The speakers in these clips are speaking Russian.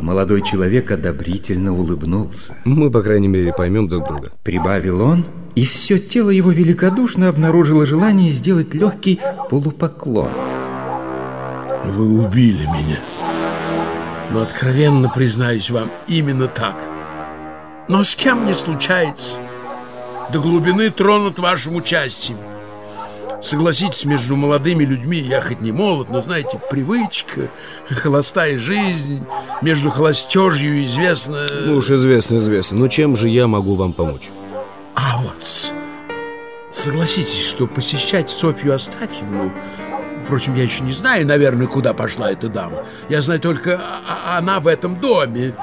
Молодой человек одобрительно улыбнулся. Мы, по крайней мере, поймем друг друга. Прибавил он, и все тело его великодушно обнаружило желание сделать легкий полупоклон. Вы убили меня. Но откровенно признаюсь вам, именно так. Но с кем не случается? До глубины тронут вашим участием. Согласитесь, между молодыми людьми я хоть не молод, но, знаете, привычка, холостая жизнь, между холостежью известно... Ну уж известно, известно. Но чем же я могу вам помочь? А вот, согласитесь, что посещать Софью Астафьевну... Впрочем, я еще не знаю, наверное, куда пошла эта дама. Я знаю только, а, а, она в этом доме.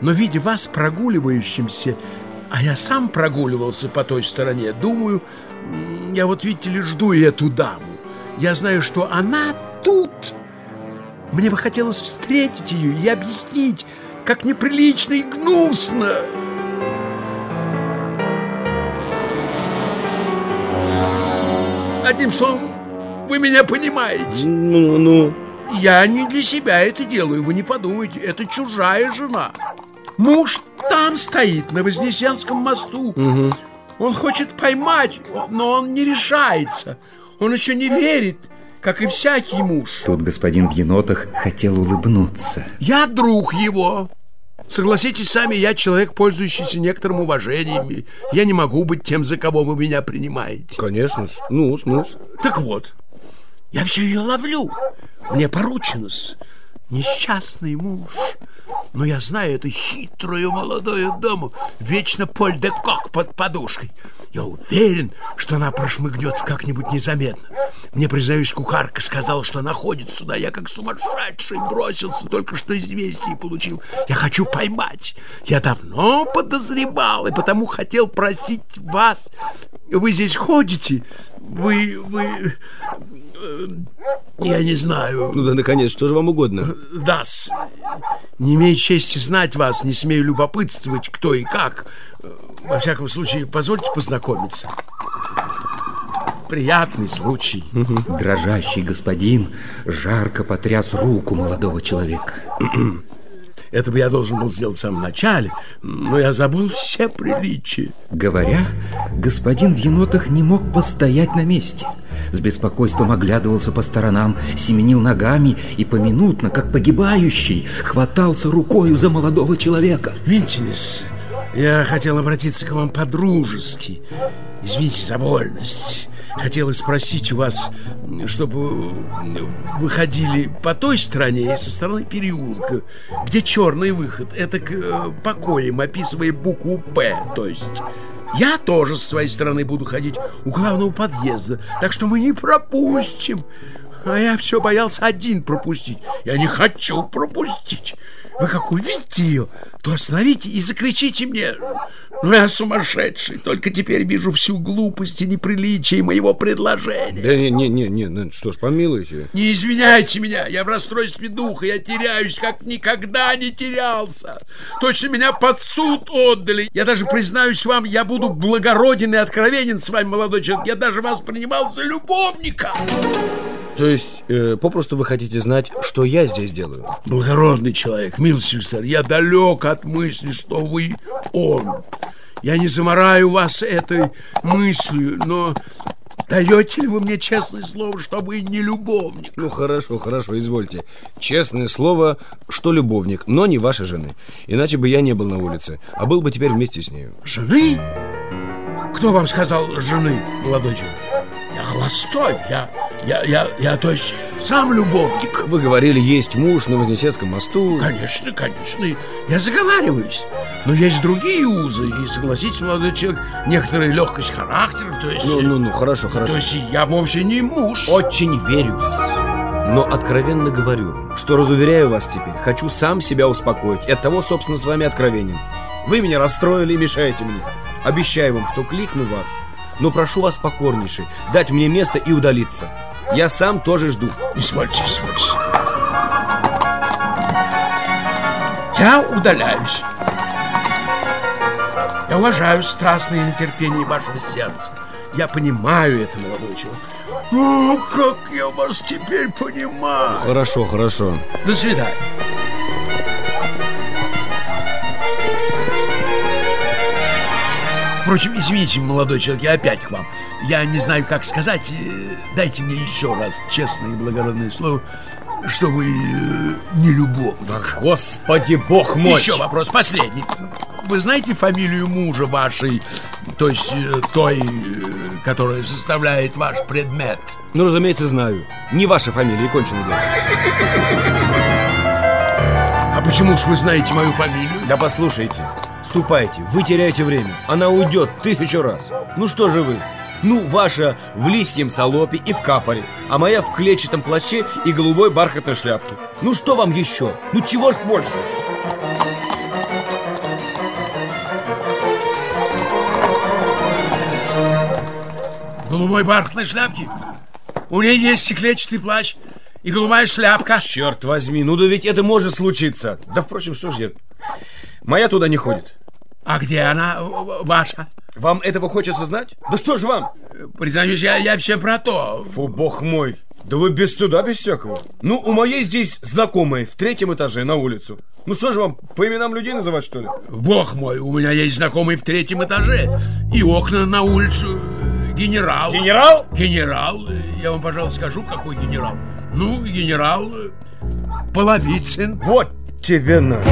Но, видя вас прогуливающимся, а я сам прогуливался по той стороне, думаю, я вот, видите ли, жду эту даму. Я знаю, что она тут. Мне бы хотелось встретить ее и объяснить, как неприлично и гнусно. Одним словом, вы меня понимаете. Ну, ну. Я не для себя это делаю, вы не подумайте. Это чужая жена. Муж там стоит, на Вознесенском мосту. Угу. Он хочет поймать, но он не решается. Он еще не верит, как и всякий муж. Тут господин в енотах хотел улыбнуться. Я друг его. Согласитесь сами, я человек, пользующийся некоторым уважением. Я не могу быть тем, за кого вы меня принимаете. Конечно, ну, ну. Так вот, я все ее ловлю. Мне поручено -с. Несчастный муж. Но я знаю, это хитрое молодое дама, вечно поль де кок под подушкой. Я уверен, что она прошмыгнет как-нибудь незаметно. Мне, признаюсь, кухарка сказала, что она сюда. Я как сумасшедший бросился, только что известие получил. Я хочу поймать. Я давно подозревал, и потому хотел просить вас. Вы здесь ходите? Вы... вы... Я не знаю. Ну да, наконец, что же вам угодно? Дас. Не имею чести знать вас, не смею любопытствовать, кто и как. Во всяком случае, позвольте познакомиться. Приятный случай. Дрожащий господин жарко потряс руку молодого человека. Это бы я должен был сделать в самом начале, но я забыл все приличия. Говоря, господин в енотах не мог постоять на месте. С беспокойством оглядывался по сторонам, семенил ногами и поминутно, как погибающий, хватался рукою за молодого человека. Винтилис, я хотел обратиться к вам по-дружески. Извините за вольность. Хотелось спросить у вас, чтобы вы ходили по той стороне и со стороны переулка, где черный выход. Это к э, покоям, описывая букву «П», то есть... Я тоже с своей стороны буду ходить у главного подъезда, так что мы не пропустим. А я все боялся один пропустить. Я не хочу пропустить. Вы как увидите ее, то остановите и закричите мне. Ну, я сумасшедший. Только теперь вижу всю глупость и неприличие моего предложения. Да не, не, не, не, ну, что ж, помилуйте. Не извиняйте меня. Я в расстройстве духа. Я теряюсь, как никогда не терялся. Точно меня под суд отдали. Я даже признаюсь вам, я буду благороден и откровенен с вами, молодой человек. Я даже вас принимал за любовника. То есть, э, попросту вы хотите знать, что я здесь делаю? Благородный человек, сэр, я далек от мысли, что вы он. Я не замораю вас этой мыслью, но даете ли вы мне честное слово, что вы не любовник? Ну, хорошо, хорошо, извольте. Честное слово, что любовник, но не вашей жены. Иначе бы я не был на улице, а был бы теперь вместе с нею. Жены? Кто вам сказал жены, молодой человек? Я холостой, я, я, я, я, то есть, сам любовник. Вы говорили, есть муж на Вознесенском мосту. Конечно, конечно, я заговариваюсь. Но есть другие узы, и, согласитесь, молодой человек, некоторая легкость характеров, то есть... Ну, ну, ну, хорошо, хорошо. То есть я вовсе не муж. Очень верюсь. Но откровенно говорю, что разуверяю вас теперь, хочу сам себя успокоить, и от того, собственно, с вами откровенен. Вы меня расстроили и мешаете мне. Обещаю вам, что кликну вас, но прошу вас покорнейше дать мне место и удалиться. Я сам тоже жду. Извольте, извольте. Я удаляюсь. Я уважаю страстное нетерпение вашего сердца. Я понимаю это, молодой человек. О, как я вас теперь понимаю. Хорошо, хорошо. До свидания. Впрочем, извините, молодой человек, я опять к вам. Я не знаю, как сказать. Э, дайте мне еще раз честное и благородное слово, что вы э, не любовник. Да, господи, бог мой! Еще вопрос, последний. Вы знаете фамилию мужа вашей, то есть э, той, которая составляет ваш предмет? Ну, разумеется, знаю. Не ваша фамилия, кончено дело. А почему ж вы знаете мою фамилию? Да послушайте, Ступайте, вы теряете время. Она уйдет тысячу раз. Ну что же вы? Ну, ваша в лисьем салопе и в капоре, а моя в клетчатом плаще и голубой бархатной шляпке. Ну что вам еще? Ну чего ж больше? Голубой бархатной шляпки? У нее есть и клетчатый плащ, и голубая шляпка. Черт возьми, ну да ведь это может случиться. Да, впрочем, что ж я... Моя туда не ходит. А где она ваша? Вам этого хочется знать? Да что ж вам? Признаюсь, я, я все про то. Фу, бог мой. Да вы без студа, без всякого. Ну, у моей здесь знакомые в третьем этаже на улицу. Ну что же вам, по именам людей называть, что ли? Бог мой, у меня есть знакомый в третьем этаже. И окна на улицу. Генерал. Генерал? Генерал. Я вам, пожалуйста, скажу, какой генерал. Ну, генерал Половицын. Вот тебе на.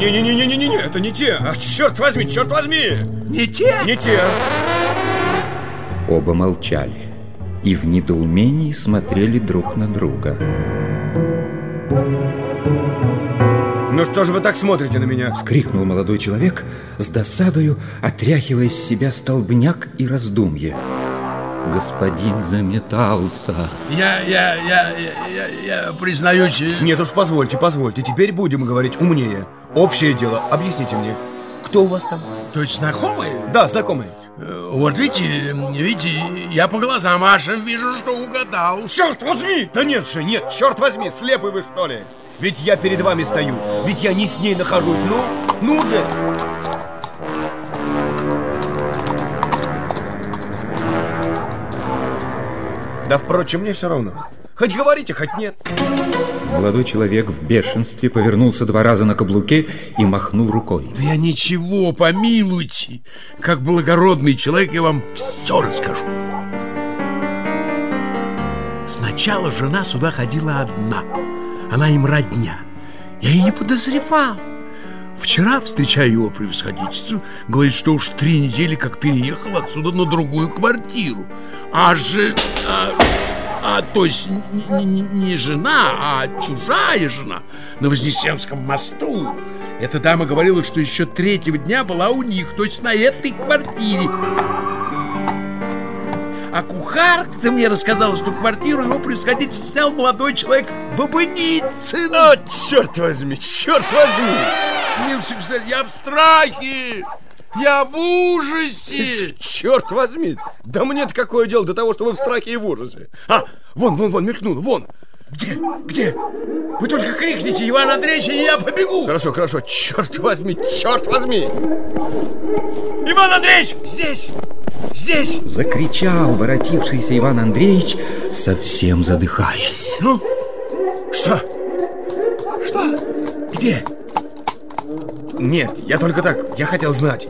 Не-не-не-не-не-не, это не те. А, черт возьми, черт возьми! Не те? Не те. Оба молчали и в недоумении смотрели друг на друга. Ну что же вы так смотрите на меня? Вскрикнул молодой человек с досадою, отряхивая с себя столбняк и раздумье. Господин заметался. Я, я, я, я, я, я признаюсь... Э, Нет уж, позвольте, позвольте. Теперь будем говорить умнее. Общее дело. Объясните мне. Кто у вас там? То есть знакомые? Да, знакомые. Э, вот видите, видите, я по глазам вашим вижу, что угадал. Черт возьми! Да нет же, нет, черт возьми, слепый вы что ли? Ведь я перед вами стою, ведь я не с ней нахожусь. Ну, ну же! Да, впрочем, мне все равно. Хоть говорите, хоть нет. Молодой человек в бешенстве повернулся два раза на каблуке и махнул рукой. Да я ничего, помилуйте. Как благородный человек я вам все расскажу. Сначала жена сюда ходила одна. Она им родня. Я и не подозревал. Вчера, встречая его превосходительство, говорит, что уж три недели как переехал отсюда на другую квартиру. А же... А, а, то есть не, не, не жена, а чужая жена на Вознесенском мосту. Эта дама говорила, что еще третьего дня была у них, то есть на этой квартире. А кухарка-то мне рассказала, что квартиру его превосходительство снял молодой человек Бабыницын. О, черт возьми, черт возьми! Государь, я в страхе! Я в ужасе! Черт возьми! Да мне-то какое дело до того, что вы в страхе и в ужасе? А, вон, вон, вон, мелькнуло, вон! Где? Где? Вы только крикните, Иван Андреевич, и я побегу! Хорошо, хорошо, черт возьми, черт возьми! Иван Андреевич! Здесь! Здесь! Закричал воротившийся Иван Андреевич, совсем задыхаясь. Ну, что? Что? Где? Нет, я только так, я хотел знать.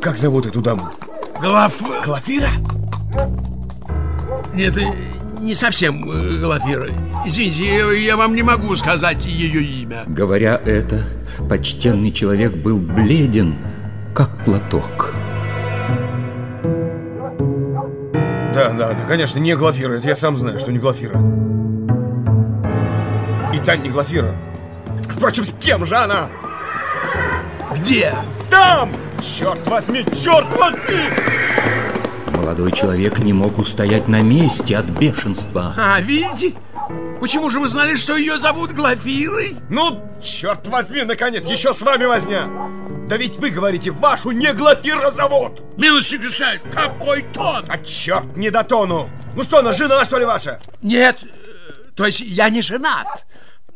Как зовут эту даму? Глаф... Глафира? Нет, не совсем э, Глафира. Извините, я вам не могу сказать ее имя. Говоря это, почтенный человек был бледен, как платок. Да, да, да, конечно, не Глафира. Это я сам знаю, что не Глафира. И Тань не Глафира. Впрочем, с кем же она? Где? Там! Черт возьми, черт возьми! Молодой человек не мог устоять на месте от бешенства. А, видите? Почему же вы знали, что ее зовут Глафирой? Ну, черт возьми, наконец, еще с вами возня! Да ведь вы говорите, вашу не Глафира зовут! Милостивый государь, какой тон! А черт, не до тону! Ну что, она жена, что ли, ваша? Нет, э, то есть я не женат.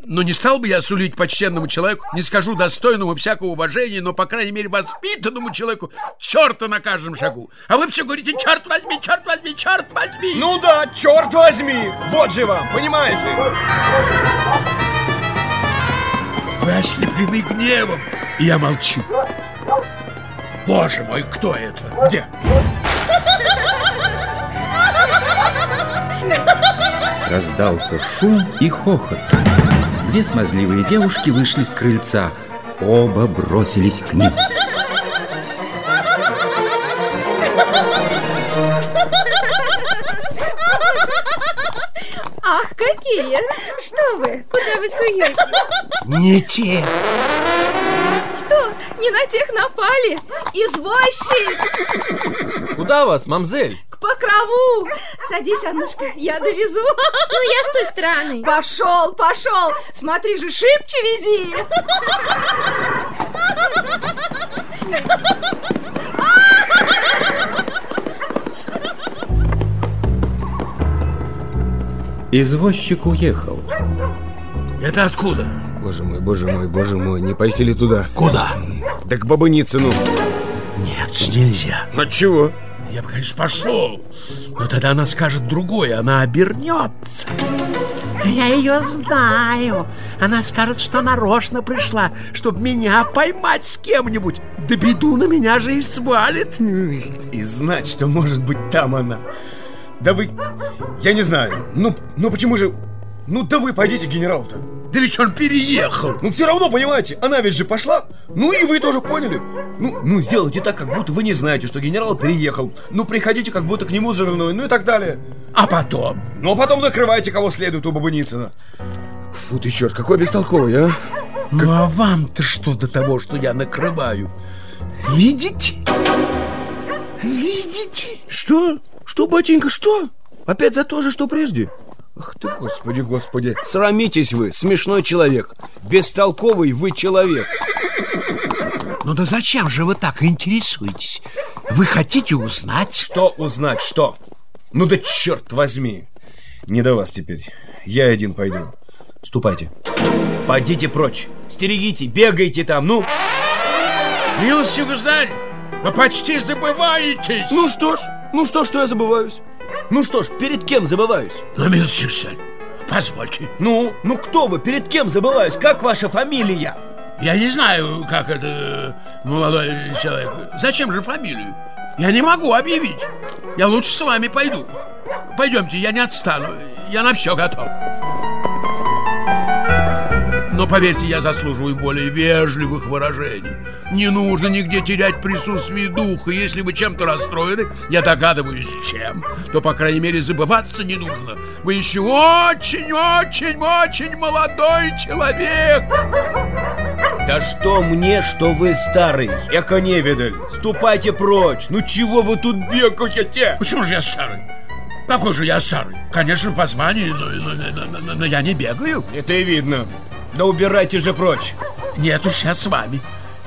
Но не стал бы я сулить почтенному человеку, не скажу достойному всякого уважения, но, по крайней мере, воспитанному человеку черта на каждом шагу. А вы все говорите, черт возьми, черт возьми, черт возьми. Ну да, черт возьми. Вот же вам, понимаете? Вы ослеплены гневом, и я молчу. Боже мой, кто это? Где? Раздался шум и хохот. Две смазливые девушки вышли с крыльца. Оба бросились к ним. Ах, какие! Что вы? Куда вы суетесь? Не те. Что, не на тех напали? Извозчик! Куда вас, мамзель? Покрову! Садись, Аннушка, я довезу. Ну, я с той стороны. Пошел, пошел! Смотри же, шибче вези! Извозчик уехал. Это откуда? Боже мой, боже мой, боже мой, не пойти ли туда? Куда? Да к Бабыницыну. Нет, нельзя. Отчего? Я бы, конечно, пошел. Но тогда она скажет другое, она обернется. Я ее знаю. Она скажет, что нарочно пришла, чтобы меня поймать с кем-нибудь. Да беду на меня же и свалит. И знать, что может быть там она. Да вы... Я не знаю. Ну, ну почему же... Ну да вы пойдите к генералу-то. Да ведь он переехал. Ну все равно, понимаете, она ведь же пошла. Ну и вы тоже поняли. Ну, ну сделайте так, как будто вы не знаете, что генерал переехал. Ну приходите, как будто к нему за женой, ну и так далее. А потом? Ну а потом накрывайте, кого следует у Бабыницына. Фу ты черт, какой бестолковый, а? Ну а вам-то что до того, что я накрываю? Видите? Видите? Что? Что, батенька, что? Опять за то же, что прежде? Ах ты, господи, господи. Срамитесь вы, смешной человек. Бестолковый вы человек. Ну да зачем же вы так интересуетесь? Вы хотите узнать? Что узнать, что? Ну да черт возьми. Не до вас теперь. Я один пойду. Ступайте. Пойдите прочь. Стерегите, бегайте там, ну. Милостивый государь, вы почти забываетесь. Ну что ж, ну что, что я забываюсь? Ну что ж, перед кем забываюсь? Милостивый государь, позвольте. Ну, ну кто вы, перед кем забываюсь? Как ваша фамилия? Я не знаю, как это, молодой человек. Зачем же фамилию? Я не могу объявить. Я лучше с вами пойду. Пойдемте, я не отстану. Я на все готов. Но поверьте, я заслуживаю более вежливых выражений. Не нужно нигде терять присутствие духа. Если вы чем-то расстроены, я догадываюсь, чем, то, по крайней мере, забываться не нужно. Вы еще очень-очень-очень молодой человек. Да что мне, что вы старый, эко невидаль. Ступайте прочь. Ну чего вы тут бегаете? Почему же я старый? Какой же я старый? Конечно, по званию, но, но, но, но, но я не бегаю. Это и видно. Да убирайте же прочь. Нет уж, я с вами.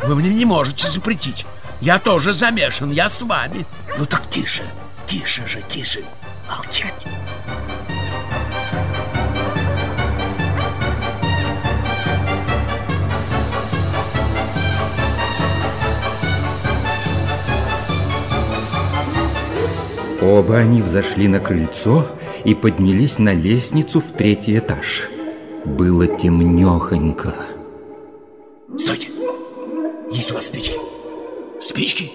Вы мне не можете запретить. Я тоже замешан, я с вами. Ну так тише, тише же, тише. Молчать. Оба они взошли на крыльцо и поднялись на лестницу в третий этаж. Было темнехонько. Стойте! Есть у вас спички? Спички?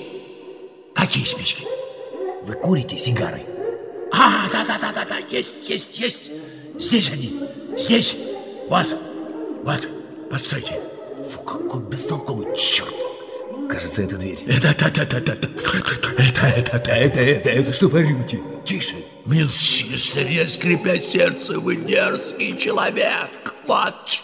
Какие спички? Вы курите сигары? А, да-да-да-да-да, есть, есть, есть. Здесь они, здесь. Вот, вот, постойте. Фу, какой бестолковый черт! Кажется, это дверь. Это, это, это, это, это, это, это, это, Это, это, это что порюте? Тише! Милсистер, я скрипя сердце, вы дерзкий человек. watch.